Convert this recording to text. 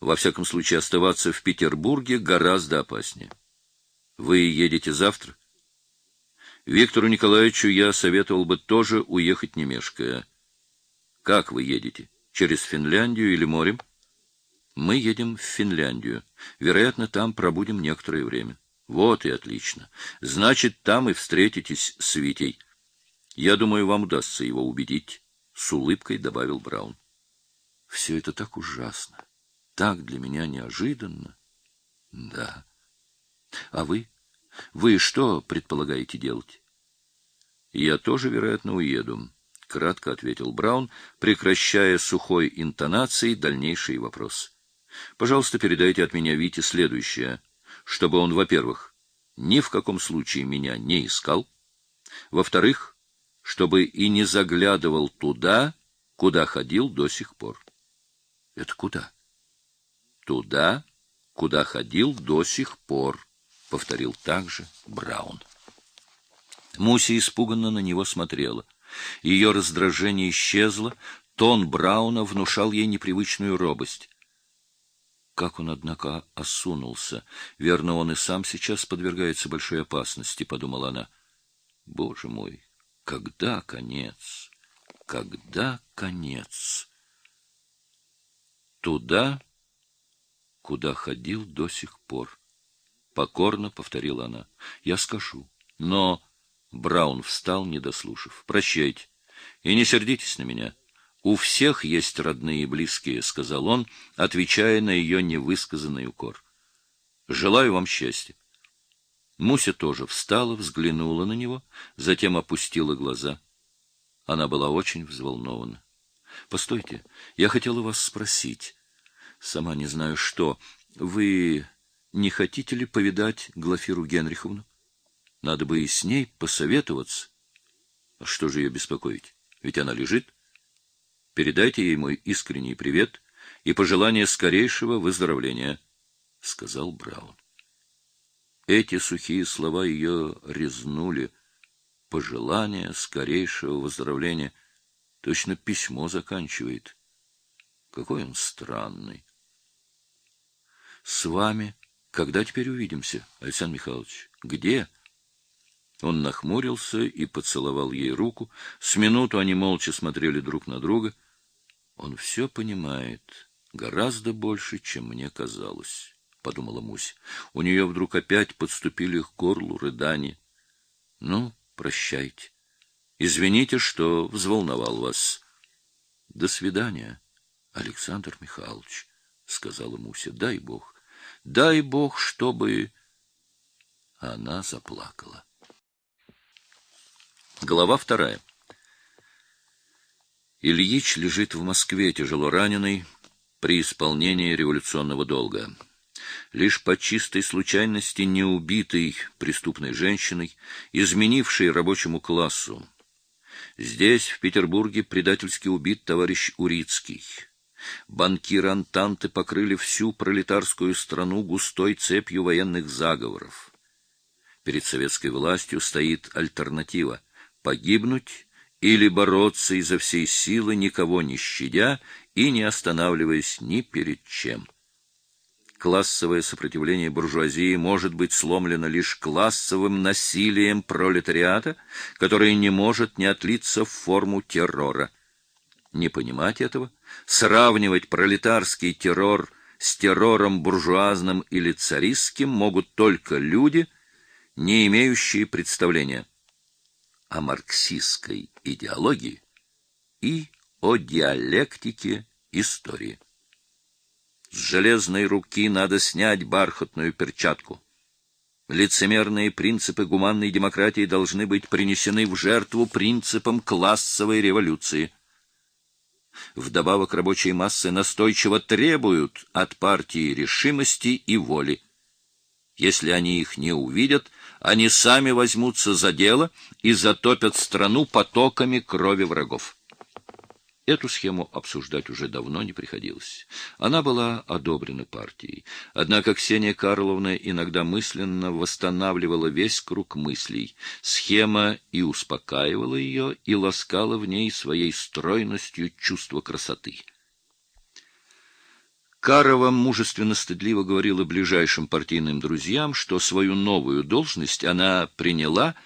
Во всяком случае, оставаться в Петербурге гораздо опаснее. Вы едете завтра? Виктору Николаевичу я советовал бы тоже уехать не. Как вы едете? Через Финляндию или морем? Мы едем в Финляндию. Вероятно, там пробудем некоторое время. Вот и отлично. Значит, там и встретитесь с Витей. Я думаю, вам удастся его убедить, — с улыбкой добавил Браун. Все это так ужасно, так для меня неожиданно. Да. А вы? Вы что предполагаете делать? Я тоже, вероятно, уеду, — кратко ответил Браун, прекращая сухой интонацией дальнейший вопрос. Пожалуйста, передайте от меня Вите следующее, чтобы он, во-первых, ни в каком случае меня не искал, во-вторых, чтобы и не заглядывал туда, куда ходил до сих пор. Это куда? Туда, куда ходил до сих пор, повторил также Браун. Муся испуганно на него смотрела. Ее раздражение исчезло, тон Брауна внушал ей непривычную робость. Как он, однако, осунулся. Верно, он и сам сейчас подвергается большой опасности, — подумала она. Боже мой, когда конец? Когда конец? Туда, куда ходил до сих пор. Покорно повторила она. Я скажу. Но... Браун встал, не дослушав. Прощайте. И не сердитесь на меня. У всех есть родные и близкие, сказал он, отвечая на ее невысказанный укор. Желаю вам счастья. Муся тоже встала, взглянула на него, затем опустила глаза. Она была очень взволнована. Постойте, я хотела вас спросить. Сама не знаю что. Вы не хотите ли повидать Глафиру Генриховну? Надо бы и с ней посоветоваться. А что же ее беспокоить? Ведь она лежит. Передайте ей мой искренний привет и пожелание скорейшего выздоровления, — сказал Браун. Эти сухие слова ее резнули. Пожелание скорейшего выздоровления. Точно письмо заканчивает. Какой он странный. — С вами когда теперь увидимся, Александр Михайлович? Где? Он нахмурился и поцеловал ей руку. С минуту они молча смотрели друг на друга — он все понимает, гораздо больше, чем мне казалось, — подумала Муся. У нее вдруг опять подступили к горлу рыдания. — Ну, прощайте. Извините, что взволновал вас. — До свидания, Александр Михайлович, — сказала Муся. — Дай Бог, дай Бог, чтобы... Она заплакала. Глава вторая. Ильич лежит в Москве, тяжело раненый, при исполнении революционного долга. Лишь по чистой случайности не убитой преступной женщиной, изменившей рабочему классу. Здесь, в Петербурге, предательски убит товарищ Урицкий. Банкиры Антанты покрыли всю пролетарскую страну густой цепью военных заговоров. Перед советской властью стоит альтернатива — погибнуть или бороться изо всей силы, никого не щадя и не останавливаясь ни перед чем. Классовое сопротивление буржуазии может быть сломлено лишь классовым насилием пролетариата, которое не может не отлиться в форму террора. Не понимать этого, сравнивать пролетарский террор с террором буржуазным или царистским могут только люди, не имеющие представления о марксистской идеологии и о диалектике истории. С железной руки надо снять бархатную перчатку. Лицемерные принципы гуманной демократии должны быть принесены в жертву принципам классовой революции. Вдобавок рабочие массы настойчиво требуют от партии решимости и воли. Если они их не увидят, они сами возьмутся за дело и затопят страну потоками крови врагов. Эту схему обсуждать уже давно не приходилось. Она была одобрена партией. Однако Ксения Карловна иногда мысленно восстанавливала весь круг мыслей. Схема и успокаивала ее, и ласкала в ней своей стройностью чувство красоты. Карова мужественно-стыдливо говорила ближайшим партийным друзьям, что свою новую должность она приняла